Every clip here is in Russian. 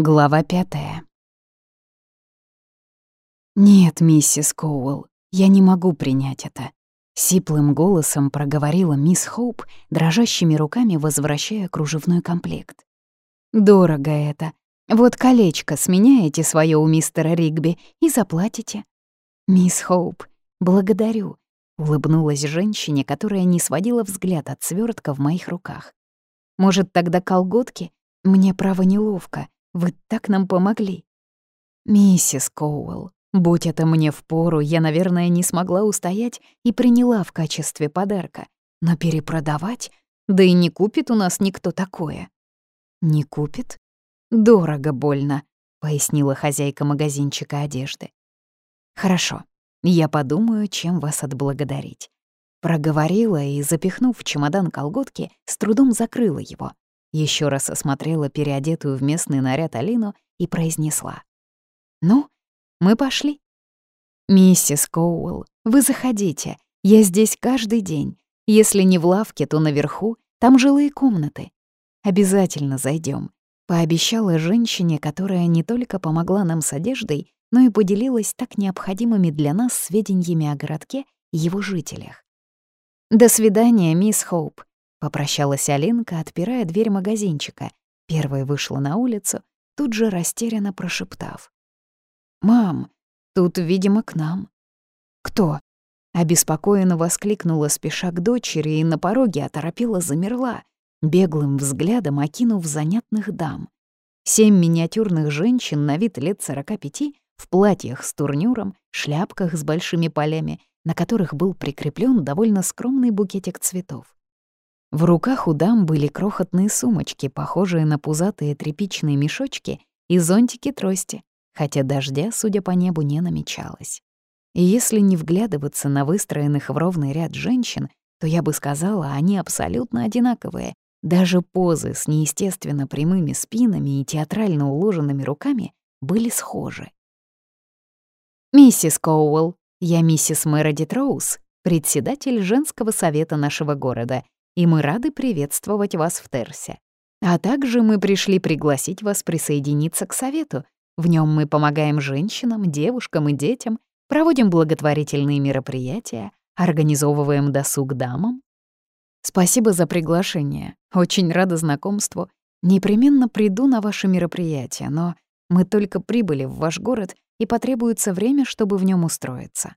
Глава пятая. «Нет, миссис Коуэлл, я не могу принять это», — сиплым голосом проговорила мисс Хоуп, дрожащими руками возвращая кружевной комплект. «Дорого это. Вот колечко сменяете свое у мистера Ригби и заплатите». «Мисс Хоуп, благодарю», — улыбнулась женщине, которая не сводила взгляд от свертка в моих руках. «Может, тогда колготки? Мне, право, неловко. Вы так нам помогли». «Миссис Коуэлл, будь это мне в пору, я, наверное, не смогла устоять и приняла в качестве подарка. Но перепродавать? Да и не купит у нас никто такое». «Не купит? Дорого больно», — пояснила хозяйка магазинчика одежды. «Хорошо, я подумаю, чем вас отблагодарить». Проговорила и, запихнув в чемодан колготки, с трудом закрыла его. Еще раз осмотрела переодетую в местный наряд Алину и произнесла. «Ну, мы пошли». «Миссис Коуэлл, вы заходите. Я здесь каждый день. Если не в лавке, то наверху. Там жилые комнаты. Обязательно зайдем. пообещала женщине, которая не только помогла нам с одеждой, но и поделилась так необходимыми для нас сведениями о городке и его жителях. «До свидания, мисс Хоуп», Попрощалась Алинка, отпирая дверь магазинчика. Первая вышла на улицу, тут же растерянно прошептав. «Мам, тут, видимо, к нам». «Кто?» Обеспокоенно воскликнула, спеша к дочери, и на пороге оторопела замерла, беглым взглядом окинув занятных дам. Семь миниатюрных женщин на вид лет сорока пяти в платьях с турнюром, шляпках с большими полями, на которых был прикреплен довольно скромный букетик цветов. В руках у дам были крохотные сумочки, похожие на пузатые тряпичные мешочки и зонтики-трости, хотя дождя, судя по небу, не намечалось. И если не вглядываться на выстроенных в ровный ряд женщин, то я бы сказала, они абсолютно одинаковые. Даже позы с неестественно прямыми спинами и театрально уложенными руками были схожи. «Миссис Коуэлл, я миссис Мередит Роуз, председатель женского совета нашего города и мы рады приветствовать вас в Терсе. А также мы пришли пригласить вас присоединиться к совету. В нем мы помогаем женщинам, девушкам и детям, проводим благотворительные мероприятия, организовываем досуг дамам. Спасибо за приглашение. Очень рада знакомству. Непременно приду на ваше мероприятие, но мы только прибыли в ваш город, и потребуется время, чтобы в нем устроиться.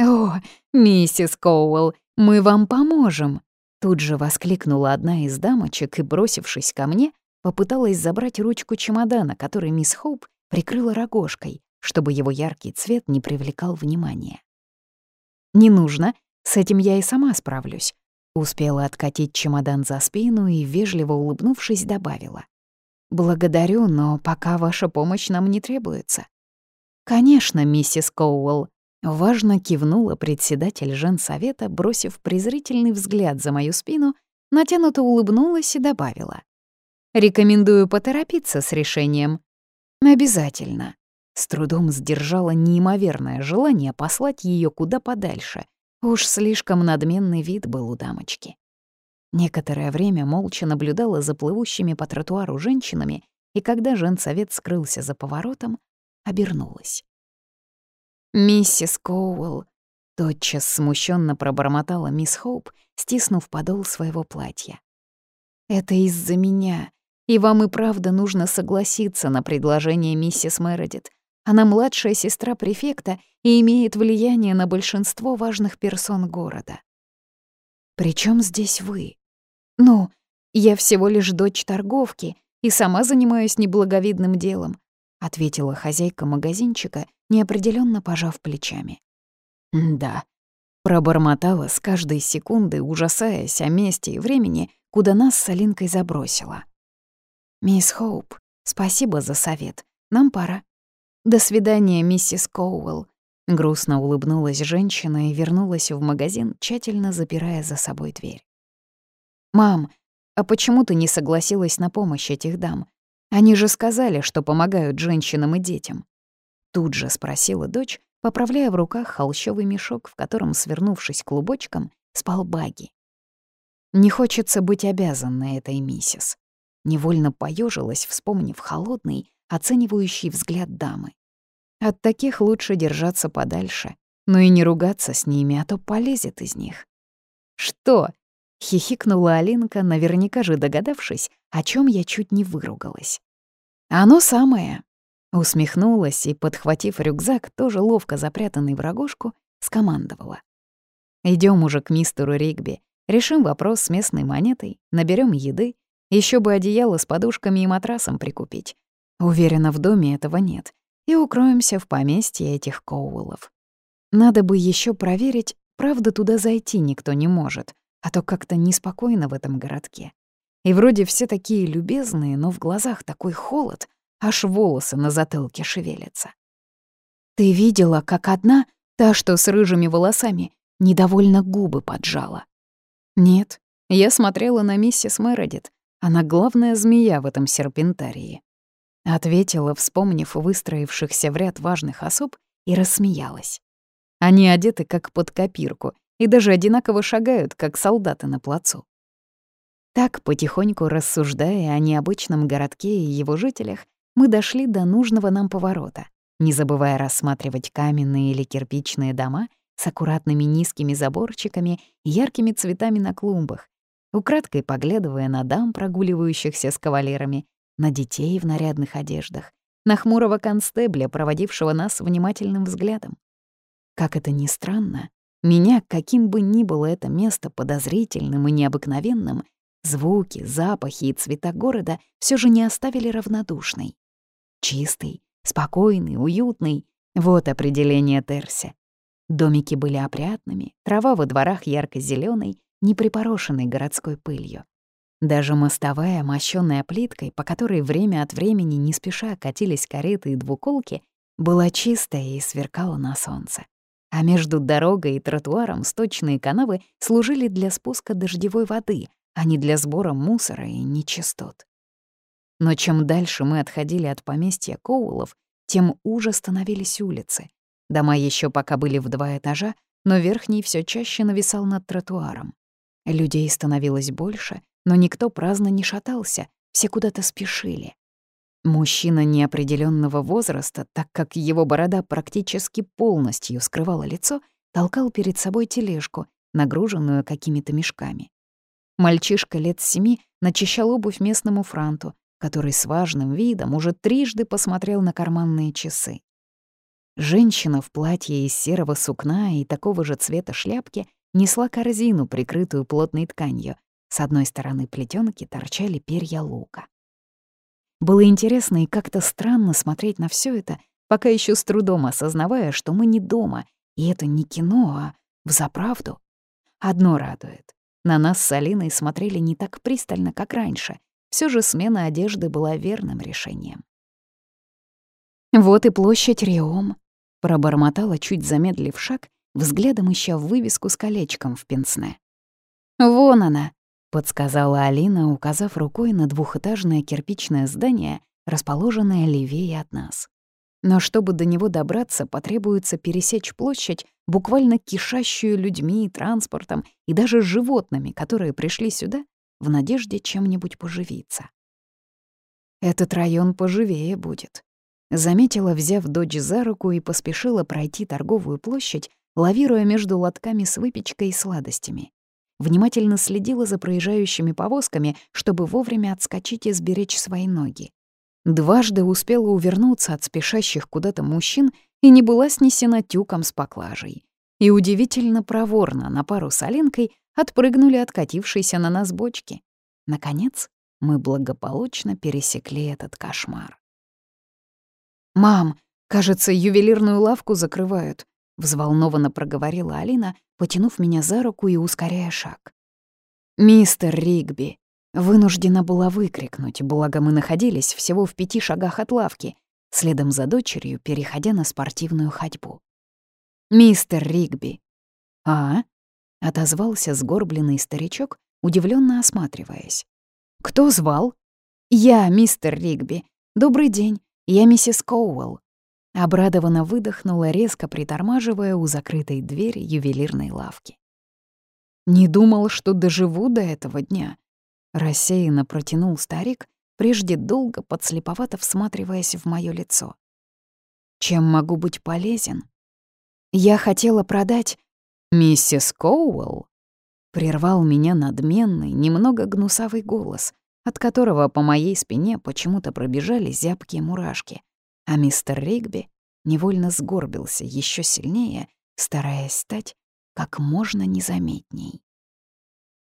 О, миссис Коуэлл, мы вам поможем, Тут же воскликнула одна из дамочек и, бросившись ко мне, попыталась забрать ручку чемодана, который мисс Хоуп прикрыла рогожкой, чтобы его яркий цвет не привлекал внимания. «Не нужно, с этим я и сама справлюсь», — успела откатить чемодан за спину и, вежливо улыбнувшись, добавила. «Благодарю, но пока ваша помощь нам не требуется». «Конечно, миссис Коуэлл», Важно кивнула председатель женсовета, бросив презрительный взгляд за мою спину, натянуто улыбнулась и добавила. «Рекомендую поторопиться с решением». «Обязательно». С трудом сдержала неимоверное желание послать ее куда подальше. Уж слишком надменный вид был у дамочки. Некоторое время молча наблюдала за плывущими по тротуару женщинами, и когда женсовет скрылся за поворотом, обернулась. «Миссис Коуэлл», — тотчас смущенно пробормотала мисс Хоуп, стиснув подол своего платья. «Это из-за меня, и вам и правда нужно согласиться на предложение миссис Мередит. Она младшая сестра префекта и имеет влияние на большинство важных персон города. Причем здесь вы? Ну, я всего лишь дочь торговки и сама занимаюсь неблаговидным делом ответила хозяйка магазинчика, неопределенно пожав плечами. «Да», — пробормотала с каждой секунды, ужасаясь о месте и времени, куда нас с Алинкой забросила. «Мисс Хоуп, спасибо за совет. Нам пора». «До свидания, миссис Коуэлл», — грустно улыбнулась женщина и вернулась в магазин, тщательно запирая за собой дверь. «Мам, а почему ты не согласилась на помощь этих дам? Они же сказали, что помогают женщинам и детям. Тут же спросила дочь, поправляя в руках холщовый мешок, в котором, свернувшись клубочком, спал Баги. Не хочется быть обязанной этой миссис. Невольно поежилась, вспомнив холодный, оценивающий взгляд дамы. От таких лучше держаться подальше, но и не ругаться с ними, а то полезет из них. «Что?» — хихикнула Алинка, наверняка же догадавшись, о чем я чуть не выругалась. «Оно самое!» Усмехнулась и, подхватив рюкзак, тоже ловко запрятанный в рогожку, скомандовала. Идем уже к мистеру Ригби, решим вопрос с местной монетой, наберем еды, еще бы одеяло с подушками и матрасом прикупить. Уверена, в доме этого нет. И укроемся в поместье этих Коуэллов. Надо бы еще проверить, правда туда зайти никто не может, а то как-то неспокойно в этом городке. И вроде все такие любезные, но в глазах такой холод, аж волосы на затылке шевелятся. «Ты видела, как одна, та, что с рыжими волосами, недовольно губы поджала?» «Нет, я смотрела на миссис Мередит. Она главная змея в этом серпентарии». Ответила, вспомнив выстроившихся в ряд важных особ, и рассмеялась. Они одеты как под копирку и даже одинаково шагают, как солдаты на плацу. Так, потихоньку рассуждая о необычном городке и его жителях, мы дошли до нужного нам поворота, не забывая рассматривать каменные или кирпичные дома с аккуратными низкими заборчиками и яркими цветами на клумбах, украдкой поглядывая на дам, прогуливающихся с кавалерами, на детей в нарядных одеждах, на хмурого констебля, проводившего нас внимательным взглядом. Как это ни странно, меня, каким бы ни было это место подозрительным и необыкновенным, звуки, запахи и цвета города все же не оставили равнодушной. Чистый, спокойный, уютный — вот определение Терси. Домики были опрятными, трава во дворах ярко зеленой не припорошенной городской пылью. Даже мостовая, мощённая плиткой, по которой время от времени не спеша катились кареты и двуколки, была чистая и сверкала на солнце. А между дорогой и тротуаром сточные канавы служили для спуска дождевой воды, а не для сбора мусора и нечистот. Но чем дальше мы отходили от поместья Коулов, тем уже становились улицы. Дома еще пока были в два этажа, но верхний все чаще нависал над тротуаром. Людей становилось больше, но никто праздно не шатался, все куда-то спешили. Мужчина неопределенного возраста, так как его борода практически полностью скрывала лицо, толкал перед собой тележку, нагруженную какими-то мешками. Мальчишка лет семи начищал обувь местному франту, который с важным видом уже трижды посмотрел на карманные часы. Женщина в платье из серого сукна и такого же цвета шляпки несла корзину, прикрытую плотной тканью. С одной стороны плетёнки торчали перья лука. Было интересно и как-то странно смотреть на все это, пока еще с трудом осознавая, что мы не дома, и это не кино, а взаправду. Одно радует. На нас с Алиной смотрели не так пристально, как раньше, все же смена одежды была верным решением. «Вот и площадь Риом», — пробормотала, чуть замедлив шаг, взглядом ища вывеску с колечком в пенсне. «Вон она», — подсказала Алина, указав рукой на двухэтажное кирпичное здание, расположенное левее от нас. Но чтобы до него добраться, потребуется пересечь площадь, буквально кишащую людьми, транспортом и даже животными, которые пришли сюда в надежде чем-нибудь поживиться. Этот район поживее будет. Заметила, взяв дочь за руку и поспешила пройти торговую площадь, лавируя между лотками с выпечкой и сладостями. Внимательно следила за проезжающими повозками, чтобы вовремя отскочить и сберечь свои ноги. Дважды успела увернуться от спешащих куда-то мужчин и не была снесена тюком с поклажей. И удивительно проворно на пару с Алинкой отпрыгнули откатившиеся на нас бочки. Наконец, мы благополучно пересекли этот кошмар. «Мам, кажется, ювелирную лавку закрывают», — взволнованно проговорила Алина, потянув меня за руку и ускоряя шаг. «Мистер Ригби!» Вынуждена была выкрикнуть, благо мы находились всего в пяти шагах от лавки, следом за дочерью, переходя на спортивную ходьбу. «Мистер Ригби!» «А?» отозвался сгорбленный старичок, удивленно осматриваясь. «Кто звал?» «Я, мистер Ригби. Добрый день. Я миссис Коуэлл». Обрадованно выдохнула, резко притормаживая у закрытой двери ювелирной лавки. «Не думал, что доживу до этого дня», — рассеянно протянул старик, прежде долго подслеповато всматриваясь в моё лицо. «Чем могу быть полезен?» «Я хотела продать...» «Миссис Коуэлл?» Прервал меня надменный, немного гнусавый голос, от которого по моей спине почему-то пробежали зябкие мурашки, а мистер Ригби невольно сгорбился еще сильнее, стараясь стать как можно незаметней.